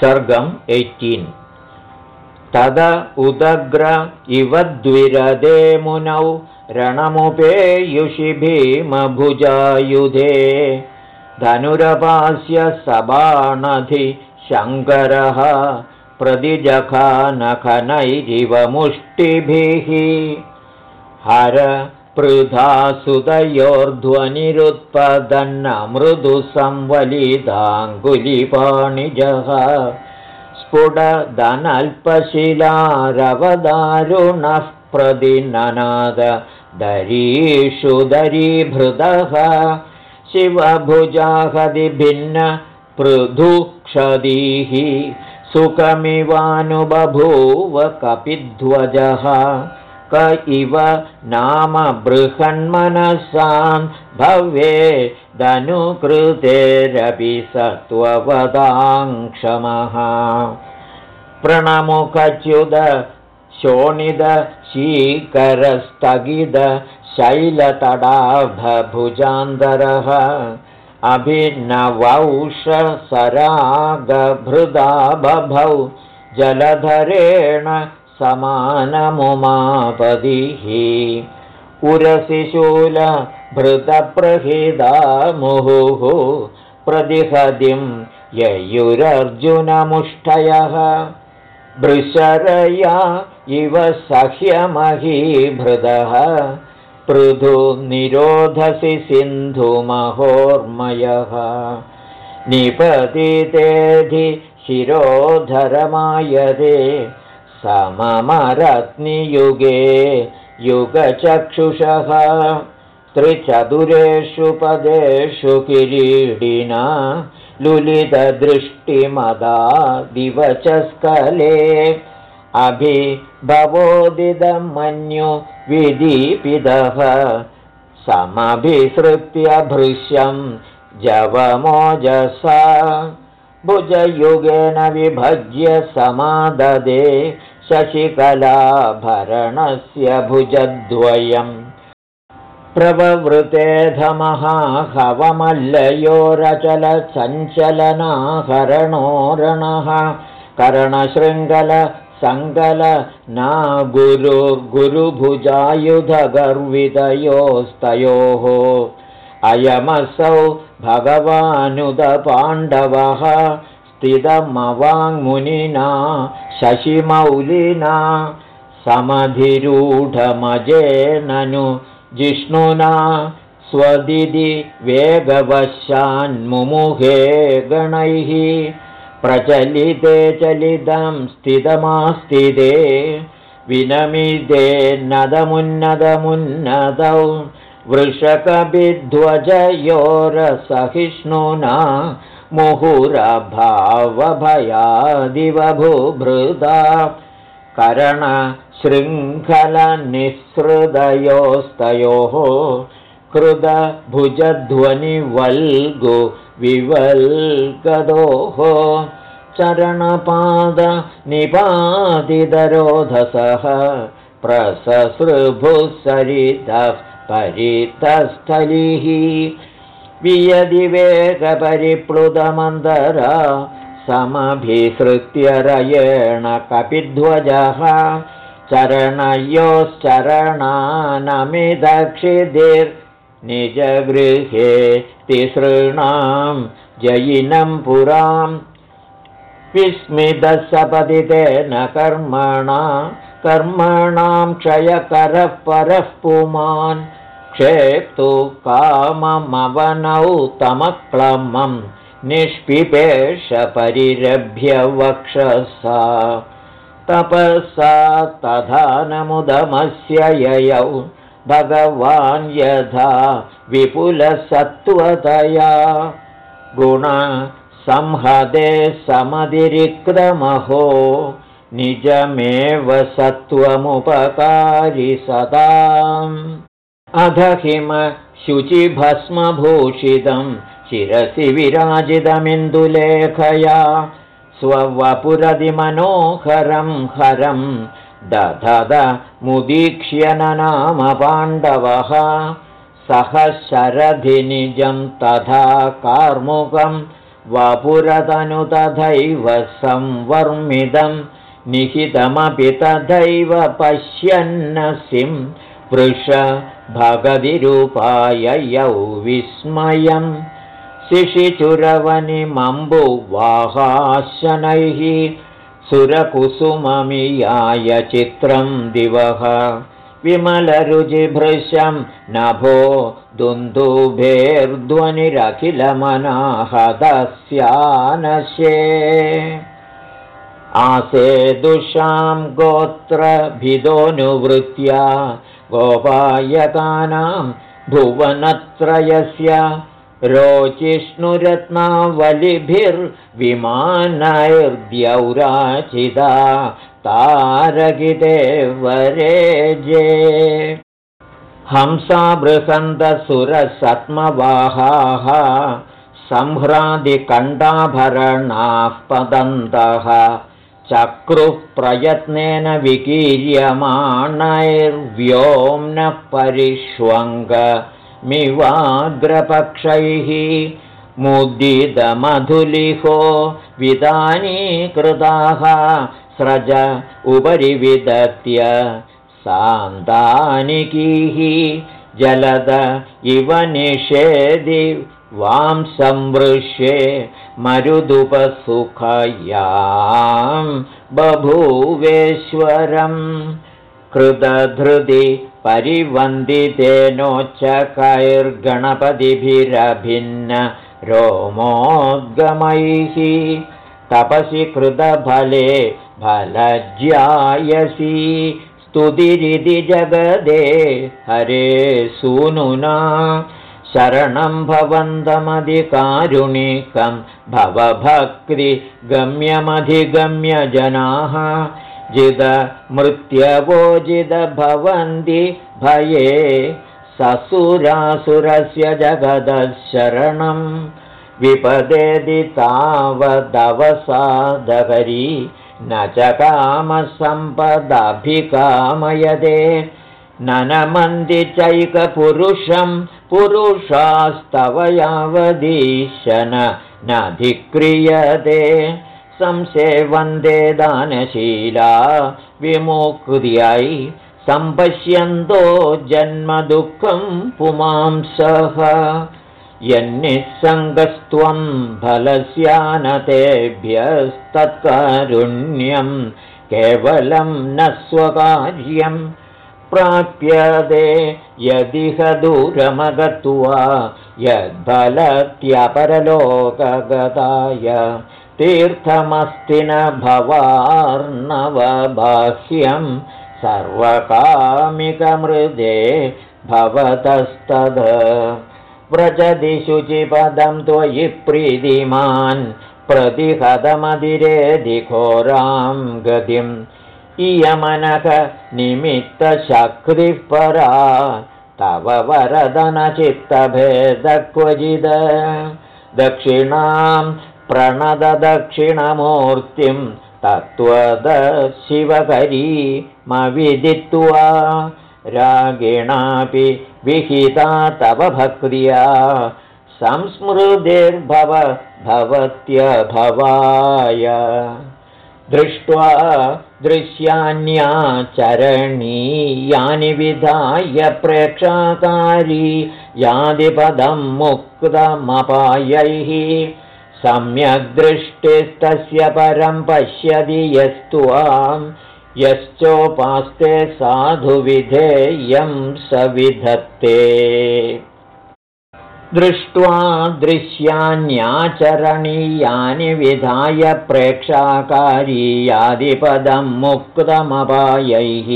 सर्गम् eighteen. तद उदग्र इव द्विरदे मुनौ रणमुपेयुषि भीमभुजायुधे। धनुरपास्य सबाणधि शङ्करः प्रतिजखानखनैरिव मुष्टिभिः। हर पृथा सुतयोर्ध्वनिरुत्पदन्न मृदु संवलिताङ्गुलिपाणिजः स्फुटदनल्पशिलारवदारुणः प्रतिननाद दरीषु दरीभृतः शिवभुजाहदिभिन्न पृथुक्षदीः सुखमिवानुबभूव कपिध्वजः इव नाम बृहन्मनसां भव्ये धनुकृतेरपि सत्त्ववदाङ्क्षमः। प्रणमुखच्युद शोणिद शीकरस्तगिद शैलतडाभभुजान्तरः। अभिनवौषसरागभृदा बभौ जलधरेण समानमुमापदिः। उरसिशूलभृतप्रहिदा मुहुः प्रतिहदिं ययुरर्जुनमुष्टयः। भृशरया इव सह्यमहीभृदः पृथु निरोधसि सिन्धुमहोर्मयः। निपतितेधि शिरोधरमायते सममरत्नियुगे युगचक्षुषः त्रिचतुरेषु पदेषु किरीडिना लुलितदृष्टिमदा दिवचस्कले अभिभवोदिदमन्यु विदीपितः समभिसृत्य भृश्यं जवमोजसा। भुजयुगेन विभज्य समाददे शशिकलाभरणस्य भुजद्वयम्। प्रववृतेधमः हवमल्लयोरचलचञ्चलनाहरणोरणः करणशृङ्गल सङ्गल ना गुरुर्गुरुभुजायुधगर्वितयोस्तयोः अयमसौ भगवानुदपाण्डवः स्थितमवाङ्मुनिना शशिमौलिना समधिरूढमजेननु जिष्णुना स्वदिदि वेगवशान्मुमुहे गणैः प्रचलिते चलितं स्थितमास्तिदे विनमिदे नदमुन्नदमुन्नदौ वृषकविध्वजयोरसहिष्णुना मुहुरभावभयादिवभुभृदा करणशृङ्खलनिःसृदयोस्तयोः कृदभुजध्वनिवल्गु विवल्गदोः चरणपादनिपादिदरोधसः प्रससृभुः सरितः परितस्थलिः वियदिवेगपरिप्लुतमन्दरा समभिसृत्य रयेण कपिध्वजः चरणयोश्चरणानमिदक्षिधिर्निजगृहे तिसॄणां जयिनं पुरां विस्मितसपतितेन कर्मणा कर्मणां क्षयकरः परः पुमान् क्षेप्तु काममवनौ तमक्लमं निष्पिपेशपरिरभ्य वक्षसा तपसा तथा नमुदमस्य ययौ। भगवान् यथा विपुलसत्त्वतया गुणसंहदे समतिरिक्तमहो निजमेव सत्त्वमुपकारि सदाम् अध हिम शुचिभस्मभूषितं शिरसि विराजितमिन्दुलेखया स्ववपुरदिमनोहरं हरं दधद मुदीक्ष्यननाम पाण्डवः सह शरधिनिजं तथा कार्मुकं वपुरतनु तथैव संवर्मिदं निहितमपि तथैव पश्यन्नसिं वृष भगविरूपाय यौ विस्मयम्। शिशिचुरवनिमम्बुवाहाशनैः सुरकुसुममियाय चित्रं दिवः। विमलरुचिभृशं नभो दुन्दुभेर्ध्वनिरखिलमनाहदस्यानशे। आसे दुषां गोत्रभिदोऽनुवृत्या गोपायकानां भुवनत्रयस्य रोचिष्णुरत्नावलिभिर्विमानैर्द्यौराचिदा तारगिदेवरेजे हंसा बृहन्तसुरसत्मवाहाः संह्रादिकण्डाभरणाः पदन्तः चक्रुः प्रयत्नेन विकीर्यमाणैर्व्योम्नः परिष्वङ्गमिवाग्रपक्षैः मुदितमधुलिहो विधानीकृताः स्रज उपरि विदत्य सान्तानिकीः जलद इव निषेधि वां संवृष्ये मरुदुपसुखयां बभूवेश्वरं कृतधृति परिवन्दितेनोच्चकैर्गणपतिभिरभिन्न रोमोद्गमैः तपसि कृतफले फलज्यायसी स्तुतिरिति जगदे हरे सूनुना। शरणं भवन्तमधिकारुणिकं भवभक्तिगम्यमधिगम्य जनाः जिदमृत्यवो भवन्ति भये ससुरासुरस्य जगदः शरणं विपदेदि तावदवसादहरी न च कामसम्पदभिकामयदे ननमन्ति चैकपुरुषं पुरुषास्तव यावदीशन नाधिक्रियते संसेवन्दे दानशीला विमुक्त्यै सम्पश्यन्तो जन्मदुःखं पुमांसः यन्निःसङ्गस्त्वं फलस्यानतेभ्यस्तत्कारुण्यं केवलं न स्वकार्यम् प्राप्यते यदिह दूरमगत्वा यद्बलत्यपरलोकगताय तीर्थमस्ति न भवार्णवबाह्यं सर्वकामिकमृदे भवतस्तद व्रजति शुचिपदं त्वयि प्रीतिमान् प्रतिहतमधिरेधिघोरां गतिम्। इयमनः निमित्तशक्तिः परा तव वरदनचित्तभेदक्वचिद। दक्षिणां प्रणददक्षिणमूर्तिं तत्त्वदशिवकरीमविदित्वा रागिणापि विहिता तव भक्रिया संस्मृतिर्भव भवत्यभवाय। दृष्ट्वा दृश्यान्याचरणीयानि विधाय प्रेक्षाकारी यादिपदं मुक्तमपायैः। सम्यग्दृष्टिस्तस्य परं पश्यति यस्त्वां यश्चोपास्ते साधुविधेयं स विधत्ते दृष्ट्वा दृश्यान्याचरणीयानि विधाय प्रेक्षाकारीयादिपदं मुक्तमपायैः।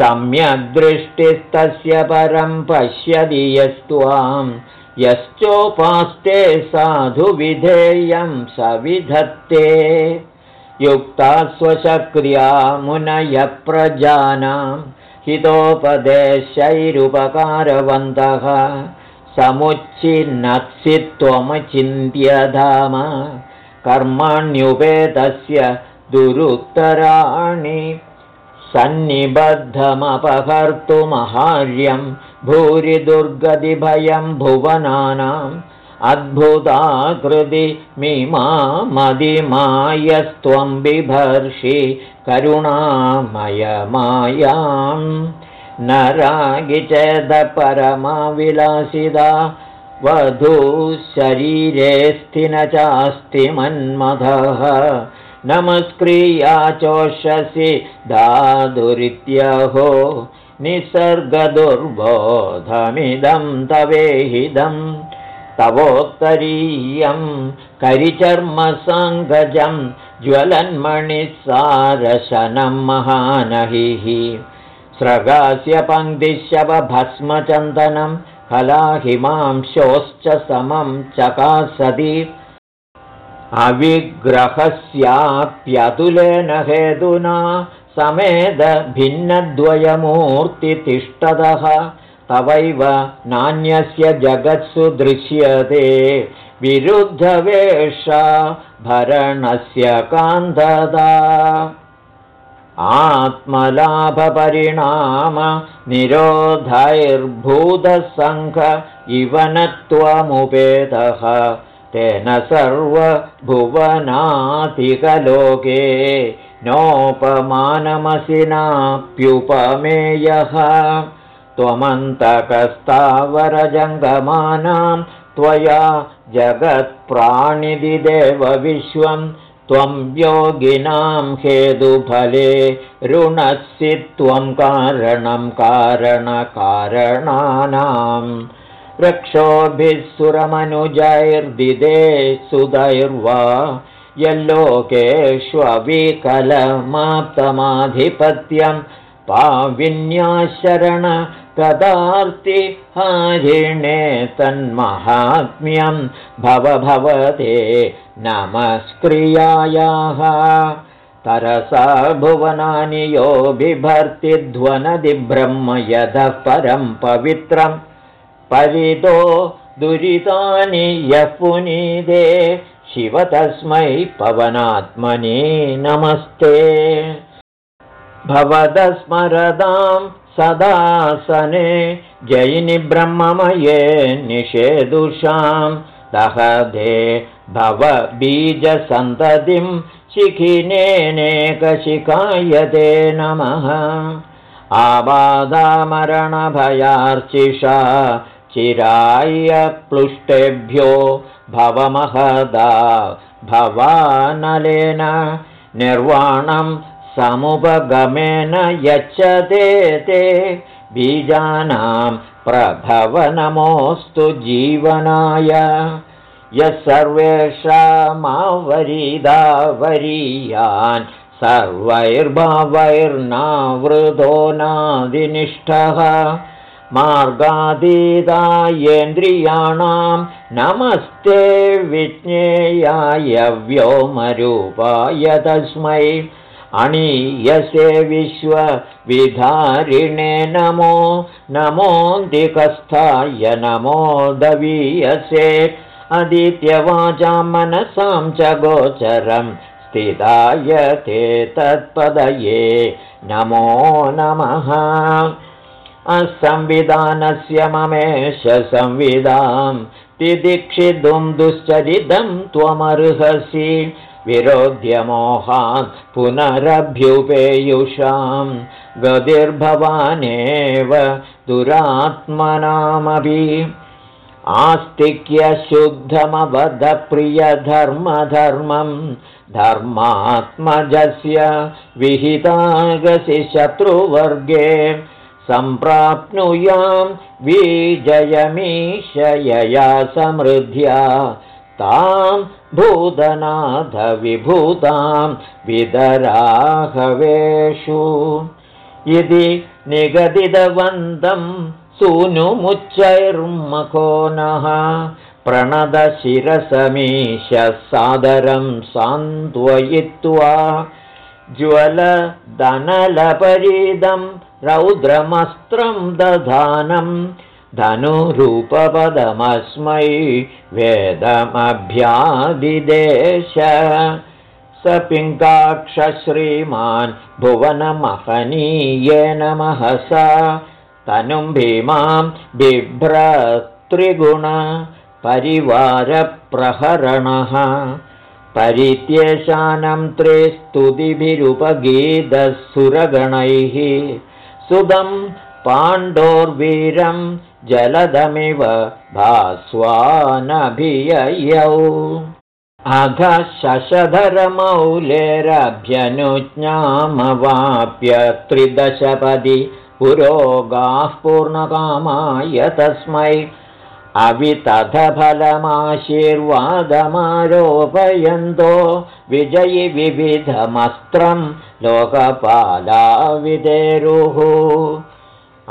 सम्यग्दृष्टिस्तस्य परं पश्यति यस्त्वां यश्चोपास्ते साधुविधेयं स विधत्ते युक्ता स्वशक्रिया मुनयप्रजानां हितोपदेशैरुपकारवन्तः त्वमचिन्त्यधाम कर्माण्युपेतस्य दुरुत्तराणि सन्निबद्धमपहर्तुमहार्यं भूरि दुर्गतिभयं भुवनानाम् अद्भुताकृति मदिमायस्त्वं बिभर्षि करुणामयमायाम् न रागिचेदपरमाविलासिदा वधूशरीरे स्थिन चास्ति मन्मथः। नमस्क्रिया चोषसि दादुरित्यहो। निसर्गदुर्बोधमिदं तवेहिदं तवोत्तरीयं करिचर्मसङ्गजं ज्वलन्मणिसारशनं महानहिः। स्रगास्य पङ्क्तिशवभस्मचन्दनं कलाहिमांशोश्च समं चकासति। अविग्रहस्याप्यतुलेन हेतुना समेदभिन्नद्वयमूर्तितिष्ठतः तवैव नान्यस्य जगत्सु दृश्यते। विरुद्धवेषा भरणस्य कान्तदा आत्मलाभपरिणाम निरोधैर्भूतसङ्घ इव न त्वमुपेतः। तेन सर्वभुवनातिकलोके नोपमानमसिनाप्युपमेयः त्वमन्तकस्तावरजङ्गमानां त्वया जगत्प्राणिदिदेवविश्वम् त्वं योगिनां हेतुफले ऋणसि त्वं कारणं कारणकारणानां। रक्षोभिः सुरमनुजैर्दिदे सुदैर्वा यल्लोकेष्वविकलमाप्तमाधिपत्यं पाविन्याशरण कदार्ति हारिणे तन्महात्म्यं भवभवते नमस्क्रियायाः। तरसा भुवनानि यो बिभर्ति ब्रह्म यतः परं पवित्रं। परितो दुरितानि यः पुनीदे शिव तस्मै पवनात्मने नमस्ते भवदस्मरदां सदासने जयिनि ब्रह्ममये निषेदुषां दहदे भवबीजसन्ततिं शिखिनेनेकशिखायते नमः। आबाधामरणभयार्चिषा चिरायप्लुष्टेभ्यो भवमहदा भवानलेन निर्वाणं समुपगमेन यच्छते ते बीजानां प्रभवनमोऽस्तु जीवनाय। यः सर्वेषामावरीदावरीयान् सर्वैर्भावैर्नावृतो नादिनिष्ठः। मार्गादीदायेन्द्रियाणां नमस्ते विज्ञेयाय व्योमरूपाय तस्मै अणीयसे विश्वविधारिणे नमो नमोऽन्तिकस्थाय नमो दवीयसे। अदित्यवाचां मनसां च गोचरं स्थिताय ते तत्पदये। नमो नमः। असंविधानस्य ममेश संविदां तिदीक्षितुं दुश्चरितं त्वमर्हसि विरोध्यमोहात् पुनरभ्युपेयुषां गतिर्भवानेव दुरात्मनामपि आस्तिक्यशुद्धमवधप्रियधर्मधर्मं धर्मात्मजस्य विहितागसि शत्रुवर्गे सम्प्राप्नुयां विजयमीशयया समृद्ध्या तां भूतनाथविभूतां विदराहवेषु इति निगदितवन्तं सूनुमुच्चैर्मखो नः प्रणदशिरसमीश सादरं सान्त्वयित्वा ज्वलदनलपरीदं रौद्रमस्त्रं दधानम् धनुरूपपदमस्मै वेदमभ्यादिदेश। स पिङ्गाक्षश्रीमान् भुवनमहनीयेन महसा तनुं भीमां बिभ्रत्रिगुण परिवारप्रहरणः। परित्यशानं त्रे स्तुतिभिरुपगीतः सुरगणैः सुदं पाण्डोर्वीरं जलदमिव भास्वानभिययौ। अध शशधरमौलेरभ्यनुज्ञामवाप्य त्रिदशपदि पुरोगाः पूर्णकामाय तस्मै अवितथफलमाशीर्वादमारोपयन्तो। विजयि विविधमस्त्रं लोकपालाविदेरुः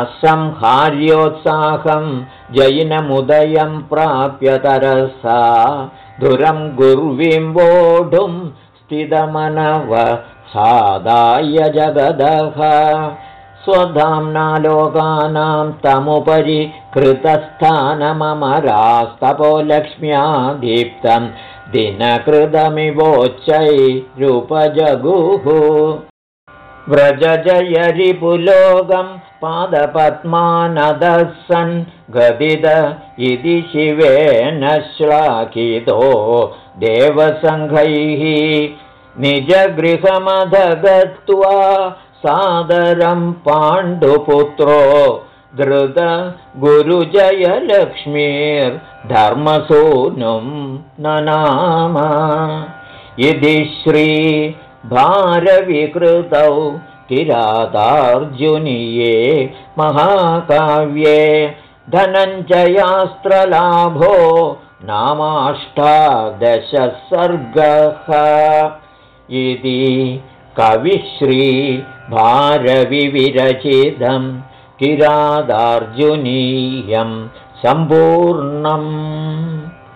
असंहार्योत्साहं जैनमुदयं प्राप्य तरसा धुरं गुर्वीं वोढुं स्थितमनव सादाय जगदः स्वधाम्ना लोकानां तमुपरि कृतस्थानममरास्तपो लक्ष्म्या दीप्तं दिनकृतमिवोच्चैरुपजगुः व्रजजयरिपुलोकं पादपद्मानदः सन् गदिद इति शिवेन श्लाघितो देवसङ्घैः। निजगृहमधगत्वा सादरं पाण्डुपुत्रो धृत गुरुजयलक्ष्मीर्धर्मसूनुं ननाम। इति श्रीभारविकृतौ किरातार्जुनीये महाकाव्ये धनञ्जयास्त्रलाभो नामाष्टादशसर्गः। इति कविश्रीभारविविरचितं किरादार्जुनीयं सम्पूर्णम्